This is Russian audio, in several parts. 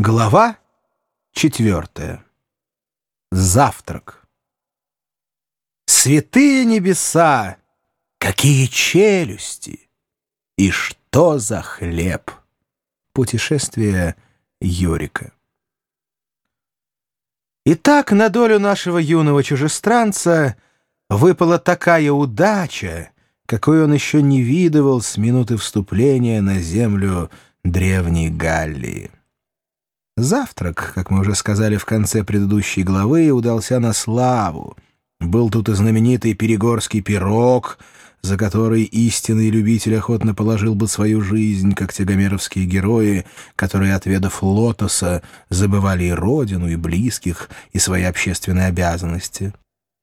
Глава четвертая. Завтрак. Святые небеса! Какие челюсти! И что за хлеб! Путешествие Юрика. Итак, на долю нашего юного чужестранца выпала такая удача, какой он еще не видывал с минуты вступления на землю древней Галлии. Завтрак, как мы уже сказали в конце предыдущей главы, удался на славу. Был тут и знаменитый перегорский пирог, за который истинный любитель охотно положил бы свою жизнь, как те гомеровские герои, которые, отведав лотоса, забывали и родину, и близких, и свои общественные обязанности.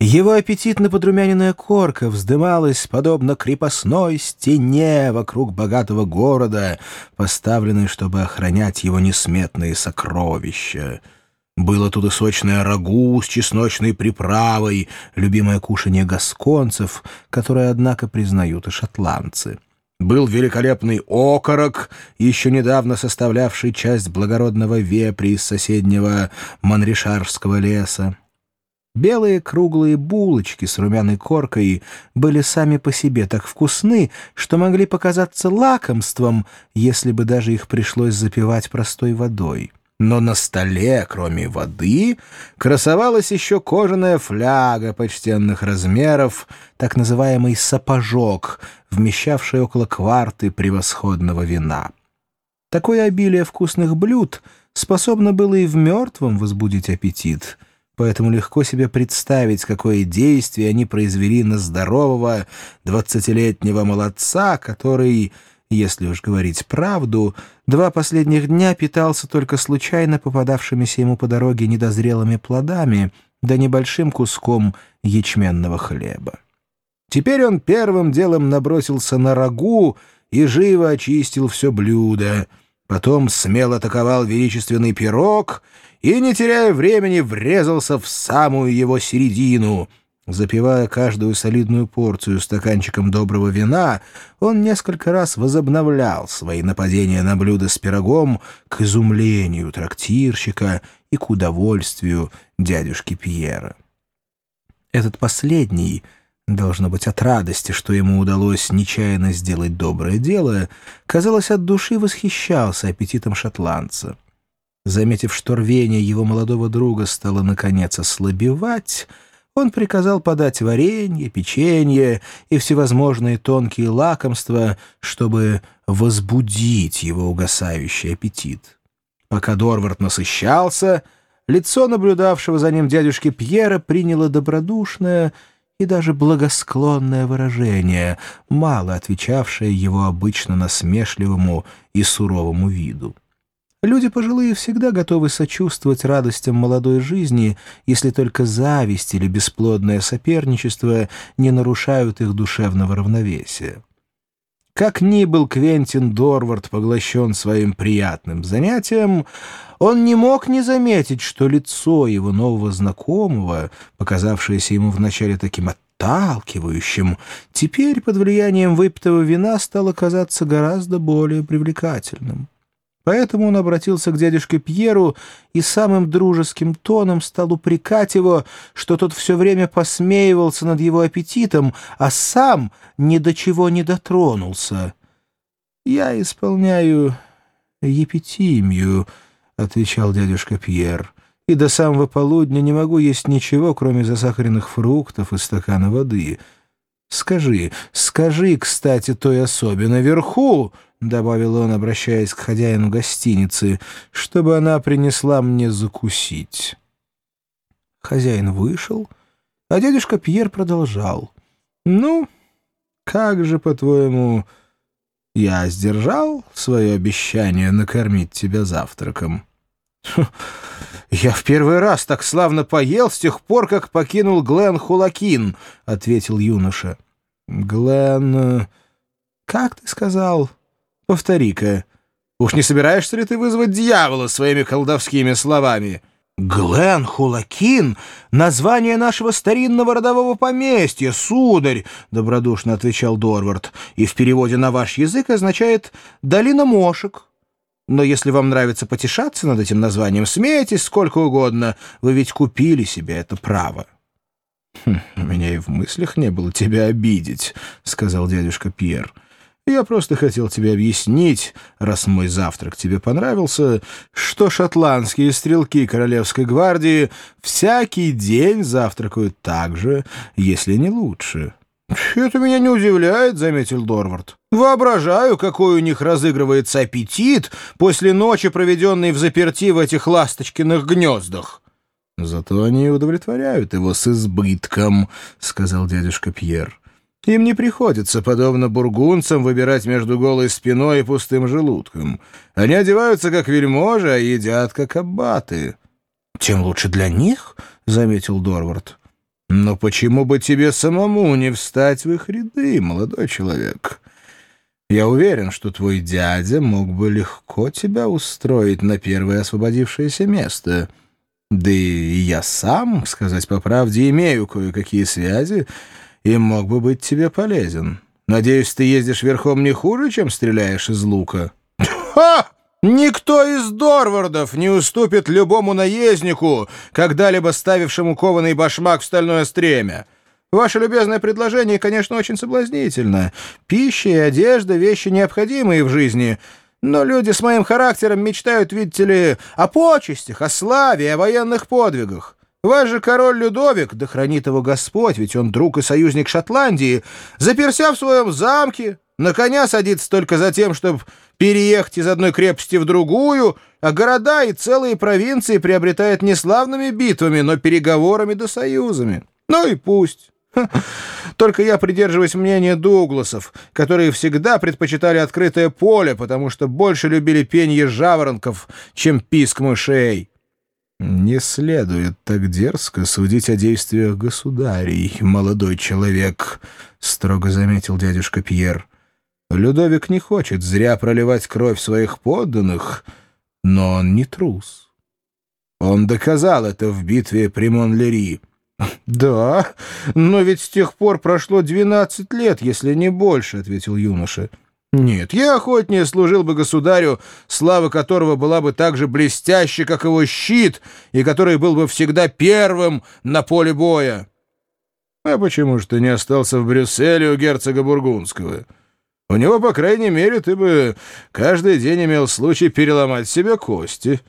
Его аппетитно подрумяненная корка вздымалась, подобно крепостной стене вокруг богатого города, поставленной, чтобы охранять его несметные сокровища. Было тут и сочное рагу с чесночной приправой, любимое кушанье гасконцев, которое, однако, признают и шотландцы. Был великолепный окорок, еще недавно составлявший часть благородного вепри из соседнего Манришарского леса. Белые круглые булочки с румяной коркой были сами по себе так вкусны, что могли показаться лакомством, если бы даже их пришлось запивать простой водой. Но на столе, кроме воды, красовалась еще кожаная фляга почтенных размеров, так называемый «сапожок», вмещавший около кварты превосходного вина. Такое обилие вкусных блюд способно было и в мертвом возбудить аппетит — поэтому легко себе представить, какое действие они произвели на здорового двадцатилетнего молодца, который, если уж говорить правду, два последних дня питался только случайно попадавшимися ему по дороге недозрелыми плодами да небольшим куском ячменного хлеба. Теперь он первым делом набросился на рагу и живо очистил все блюдо, потом смело атаковал величественный пирог — и, не теряя времени, врезался в самую его середину. Запивая каждую солидную порцию стаканчиком доброго вина, он несколько раз возобновлял свои нападения на блюдо с пирогом к изумлению трактирщика и к удовольствию дядюшки Пьера. Этот последний, должно быть от радости, что ему удалось нечаянно сделать доброе дело, казалось, от души восхищался аппетитом шотландца. Заметив, что рвение его молодого друга стало, наконец, ослабевать, он приказал подать варенье, печенье и всевозможные тонкие лакомства, чтобы возбудить его угасающий аппетит. Пока Дорвард насыщался, лицо наблюдавшего за ним дядюшки Пьера приняло добродушное и даже благосклонное выражение, мало отвечавшее его обычно насмешливому и суровому виду. Люди пожилые всегда готовы сочувствовать радостям молодой жизни, если только зависть или бесплодное соперничество не нарушают их душевного равновесия. Как ни был Квентин Дорвард поглощен своим приятным занятием, он не мог не заметить, что лицо его нового знакомого, показавшееся ему вначале таким отталкивающим, теперь под влиянием выпитого вина стало казаться гораздо более привлекательным. Поэтому он обратился к дядюшке Пьеру и самым дружеским тоном стал упрекать его, что тот все время посмеивался над его аппетитом, а сам ни до чего не дотронулся. «Я исполняю епитимию», — отвечал дядюшка Пьер, «и до самого полудня не могу есть ничего, кроме засахаренных фруктов и стакана воды». «Скажи, скажи, кстати, той особе наверху», — добавил он, обращаясь к хозяину гостиницы, — «чтобы она принесла мне закусить». Хозяин вышел, а дядюшка Пьер продолжал. «Ну, как же, по-твоему, я сдержал свое обещание накормить тебя завтраком?» «Я в первый раз так славно поел с тех пор, как покинул Глен Хулакин», — ответил юноша. «Глен... Э, как ты сказал? Повтори-ка. Уж не собираешься ли ты вызвать дьявола своими колдовскими словами?» «Глен Хулакин — название нашего старинного родового поместья, сударь», — добродушно отвечал Дорвард, «и в переводе на ваш язык означает «долина мошек». Но если вам нравится потешаться над этим названием, смейтесь сколько угодно. Вы ведь купили себе это право». «Хм, «У меня и в мыслях не было тебя обидеть», — сказал дядюшка Пьер. «Я просто хотел тебе объяснить, раз мой завтрак тебе понравился, что шотландские стрелки Королевской гвардии всякий день завтракают так же, если не лучше». «Это меня не удивляет», — заметил Дорвард. «Воображаю, какой у них разыгрывается аппетит после ночи, проведенной в заперти в этих ласточкиных гнездах». «Зато они удовлетворяют его с избытком», — сказал дядюшка Пьер. «Им не приходится, подобно бургунцам, выбирать между голой спиной и пустым желудком. Они одеваются, как вельможи, а едят, как аббаты». «Тем лучше для них», — заметил Дорвард. Но почему бы тебе самому не встать в их ряды, молодой человек? Я уверен, что твой дядя мог бы легко тебя устроить на первое освободившееся место. Да и я сам, сказать по правде, имею кое-какие связи и мог бы быть тебе полезен. Надеюсь, ты ездишь верхом не хуже, чем стреляешь из лука?» «Ха!» Никто из Дорвардов не уступит любому наезднику, когда-либо ставившему кованый башмак в стальное стремя. Ваше любезное предложение, конечно, очень соблазнительно. Пища и одежда — вещи необходимые в жизни, но люди с моим характером мечтают, видите ли, о почестях, о славе, о военных подвигах. Ваш же король Людовик, да хранит его Господь, ведь он друг и союзник Шотландии, заперся в своем замке, на коня садится только за тем, чтобы переехать из одной крепости в другую, а города и целые провинции приобретает не славными битвами, но переговорами да союзами. Ну и пусть. Только я придерживаюсь мнения Дугласов, которые всегда предпочитали открытое поле, потому что больше любили пенье жаворонков, чем писк мышей. «Не следует так дерзко судить о действиях государей, молодой человек», — строго заметил дядюшка Пьер. Людовик не хочет зря проливать кровь своих подданных, но он не трус. Он доказал это в битве при Монлери. «Да, но ведь с тех пор прошло двенадцать лет, если не больше», — ответил юноша. «Нет, я охотнее служил бы государю, слава которого была бы так же блестяща, как его щит, и который был бы всегда первым на поле боя». «А почему же ты не остался в Брюсселе у герцога Бургундского?» У него, по крайней мере, ты бы каждый день имел случай переломать себе кости.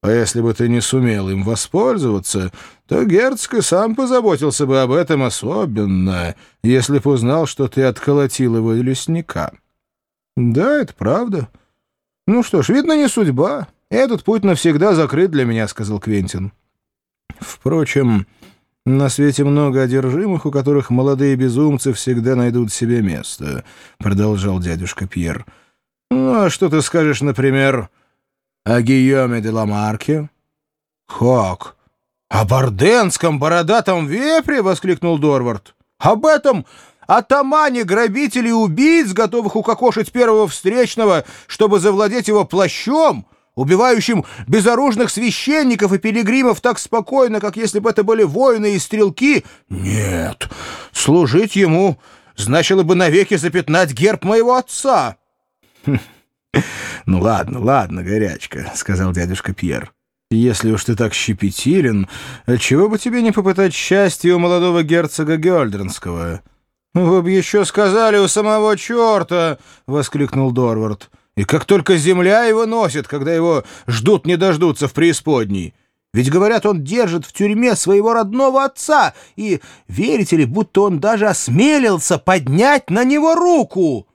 А если бы ты не сумел им воспользоваться, то герцог и сам позаботился бы об этом особенно, если бы узнал, что ты отколотил его лесника. Да, это правда. Ну что ж, видно, не судьба. Этот путь навсегда закрыт для меня, — сказал Квентин. Впрочем... На свете много одержимых, у которых молодые безумцы всегда найдут себе место, — продолжал дядюшка Пьер. — Ну, а что ты скажешь, например, о Гийоме де Ламарке? — Как? О борденском бородатом вепре? — воскликнул Дорвард. — Об этом атамане грабителей и убийц, готовых укокошить первого встречного, чтобы завладеть его плащом? — убивающим безоружных священников и пилигримов так спокойно, как если бы это были воины и стрелки? Нет, служить ему значило бы навеки запятнать герб моего отца. — Ну ладно, ладно, горячка, — сказал дядюшка Пьер. — Если уж ты так щепетилен, чего бы тебе не попытать счастье у молодого герцога Гёльдернского? — Вы бы еще сказали у самого черта! — воскликнул Дорвард. И как только земля его носит, когда его ждут не дождутся в преисподней. Ведь, говорят, он держит в тюрьме своего родного отца, и, верите ли, будто он даже осмелился поднять на него руку.